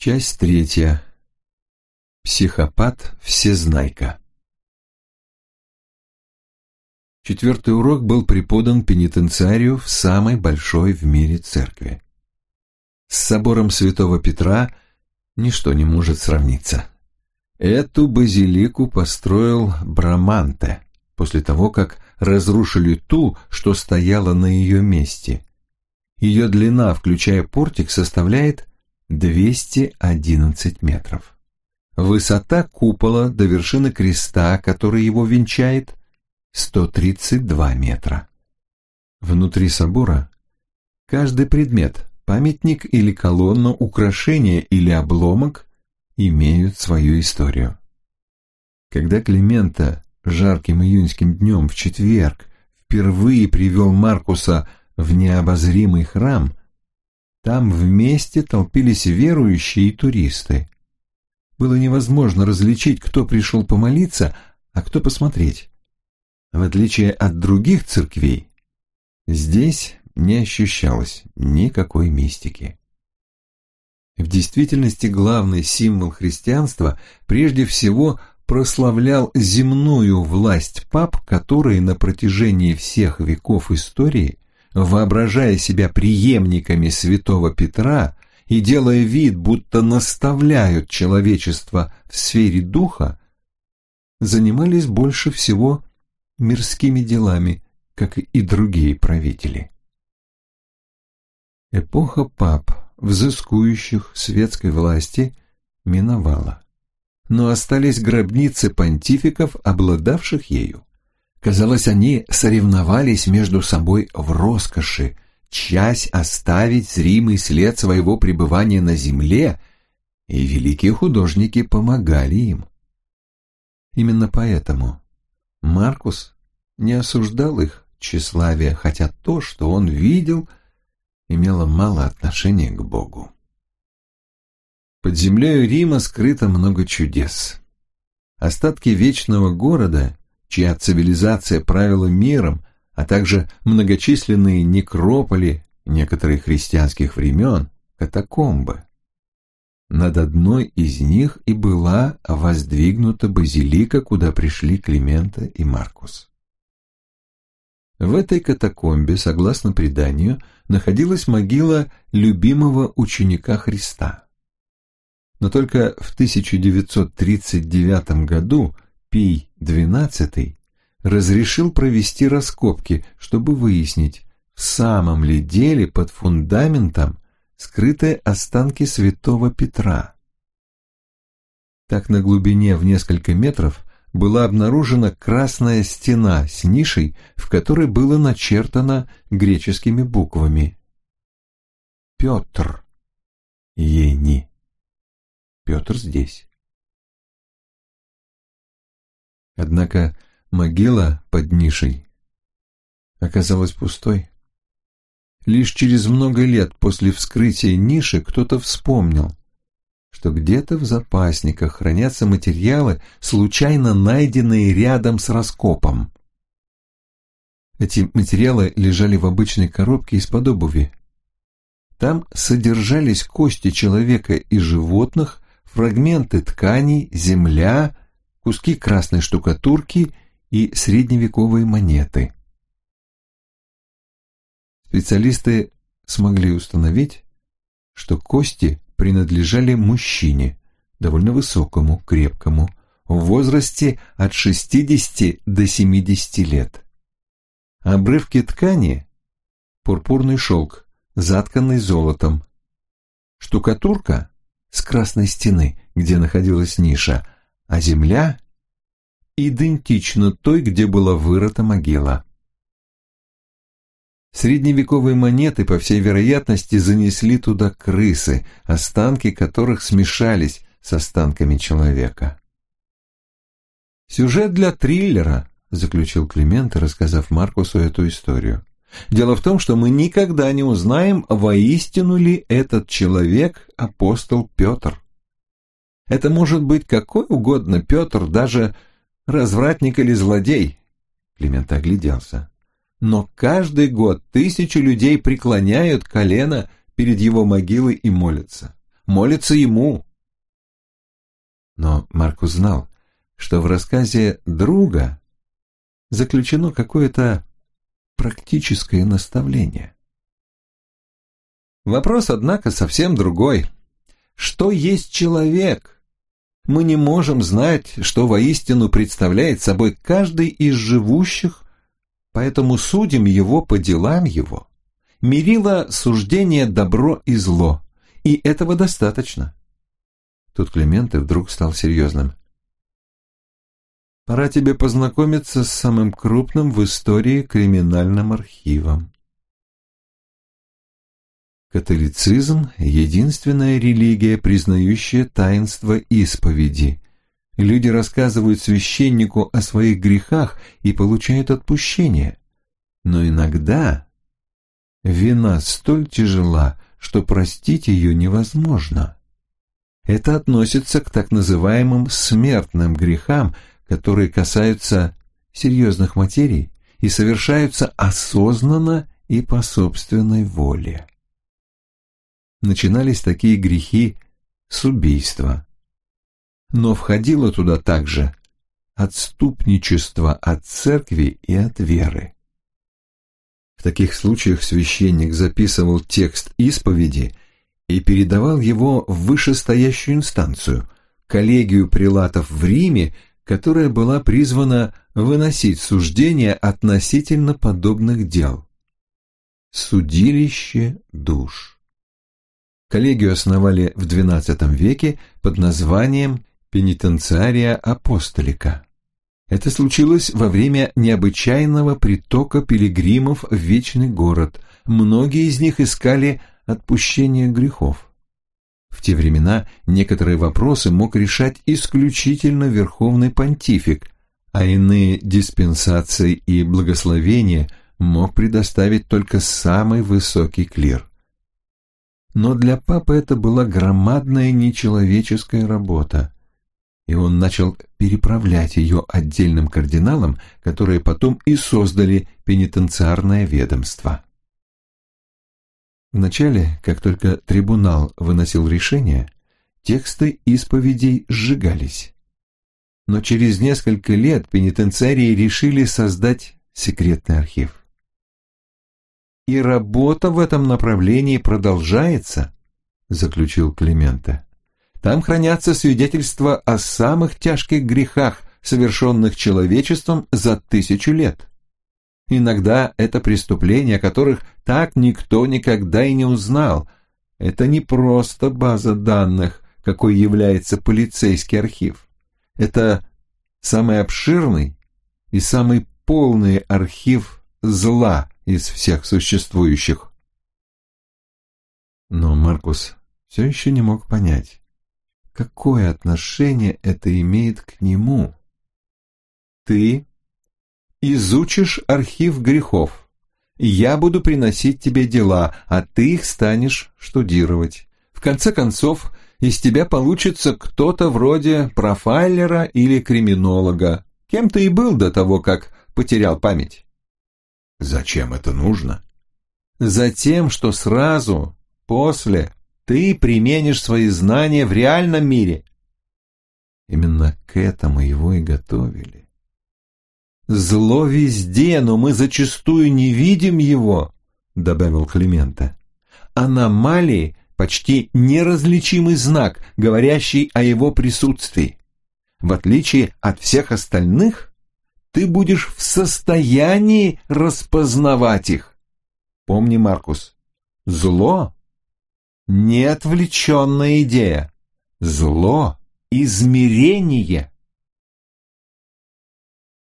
Часть третья. Психопат-всезнайка. Четвертый урок был преподан пенитенциарию в самой большой в мире церкви. С собором святого Петра ничто не может сравниться. Эту базилику построил Браманте после того, как разрушили ту, что стояла на ее месте. Ее длина, включая портик, составляет 211 метров. Высота купола до вершины креста, который его венчает, 132 метра. Внутри собора каждый предмет, памятник или колонна, украшение или обломок имеют свою историю. Когда Климента жарким июньским днем в четверг впервые привел Маркуса в необозримый храм, там вместе толпились верующие и туристы. Было невозможно различить, кто пришел помолиться, а кто посмотреть. В отличие от других церквей, здесь не ощущалось никакой мистики. В действительности главный символ христианства прежде всего прославлял земную власть пап, которые на протяжении всех веков истории воображая себя преемниками святого Петра и делая вид, будто наставляют человечество в сфере духа, занимались больше всего мирскими делами, как и другие правители. Эпоха пап, взыскующих светской власти, миновала, но остались гробницы понтификов, обладавших ею. Казалось, они соревновались между собой в роскоши, часть оставить зримый след своего пребывания на земле, и великие художники помогали им. Именно поэтому Маркус не осуждал их тщеславие, хотя то, что он видел, имело мало отношения к Богу. Под землей Рима скрыто много чудес. Остатки вечного города чья цивилизация правила миром, а также многочисленные некрополи некоторых христианских времен, катакомбы. Над одной из них и была воздвигнута базилика, куда пришли Климента и Маркус. В этой катакомбе, согласно преданию, находилась могила любимого ученика Христа. Но только в 1939 году Пий XII разрешил провести раскопки, чтобы выяснить, в самом ли деле под фундаментом скрыты останки святого Петра. Так на глубине в несколько метров была обнаружена красная стена с нишей, в которой было начертано греческими буквами «Петр». Ени. Петр здесь. Однако могила под нишей оказалась пустой. Лишь через много лет после вскрытия ниши кто-то вспомнил, что где-то в запасниках хранятся материалы, случайно найденные рядом с раскопом. Эти материалы лежали в обычной коробке из-под обуви. Там содержались кости человека и животных, фрагменты тканей, земля, куски красной штукатурки и средневековые монеты. Специалисты смогли установить, что кости принадлежали мужчине, довольно высокому, крепкому, в возрасте от 60 до 70 лет. Обрывки ткани – пурпурный шелк, затканный золотом. Штукатурка с красной стены, где находилась ниша – а земля идентична той, где была вырыта могила. Средневековые монеты, по всей вероятности, занесли туда крысы, останки которых смешались с останками человека. «Сюжет для триллера», — заключил Климент, рассказав Маркусу эту историю. «Дело в том, что мы никогда не узнаем, воистину ли этот человек апостол Петр». Это может быть какой угодно Петр, даже развратник или злодей. Климент огляделся. Но каждый год тысячи людей преклоняют колено перед его могилой и молятся. молятся ему. Но Маркус знал, что в рассказе друга заключено какое-то практическое наставление. Вопрос, однако, совсем другой. Что есть человек? Мы не можем знать, что воистину представляет собой каждый из живущих, поэтому судим его по делам его. Мерило суждение добро и зло, и этого достаточно. Тут Клименты вдруг стал серьезным. Пора тебе познакомиться с самым крупным в истории криминальным архивом. Католицизм – единственная религия, признающая таинство исповеди. Люди рассказывают священнику о своих грехах и получают отпущение. Но иногда вина столь тяжела, что простить ее невозможно. Это относится к так называемым смертным грехам, которые касаются серьезных материй и совершаются осознанно и по собственной воле. Начинались такие грехи с убийства. Но входило туда также отступничество от церкви и от веры. В таких случаях священник записывал текст исповеди и передавал его в вышестоящую инстанцию, коллегию прилатов в Риме которая была призвана выносить суждения относительно подобных дел. Судилище душ. Коллегию основали в XII веке под названием «Пенитенциария апостолика». Это случилось во время необычайного притока пилигримов в Вечный город. Многие из них искали отпущение грехов. В те времена некоторые вопросы мог решать исключительно верховный понтифик, а иные диспенсации и благословения мог предоставить только самый высокий клир. Но для папы это была громадная нечеловеческая работа, и он начал переправлять ее отдельным кардиналам, которые потом и создали пенитенциарное ведомство. Вначале, как только трибунал выносил решение, тексты исповедей сжигались. Но через несколько лет пенитенциарии решили создать секретный архив. «И работа в этом направлении продолжается», — заключил Климента. «Там хранятся свидетельства о самых тяжких грехах, совершенных человечеством за тысячу лет. Иногда это преступления, о которых так никто никогда и не узнал. Это не просто база данных, какой является полицейский архив. Это самый обширный и самый полный архив зла из всех существующих. Но Маркус все еще не мог понять, какое отношение это имеет к нему. Ты изучишь архив грехов. Я буду приносить тебе дела, а ты их станешь штудировать. В конце концов, из тебя получится кто-то вроде профайлера или криминолога. Кем ты и был до того, как потерял память. Зачем это нужно? Затем, что сразу, после, ты применишь свои знания в реальном мире. Именно к этому его и готовили. «Зло везде, но мы зачастую не видим его», — добавил Климента. «Аномалии — почти неразличимый знак, говорящий о его присутствии. В отличие от всех остальных, ты будешь в состоянии распознавать их. Помни, Маркус, зло — не отвлеченная идея, зло — измерение».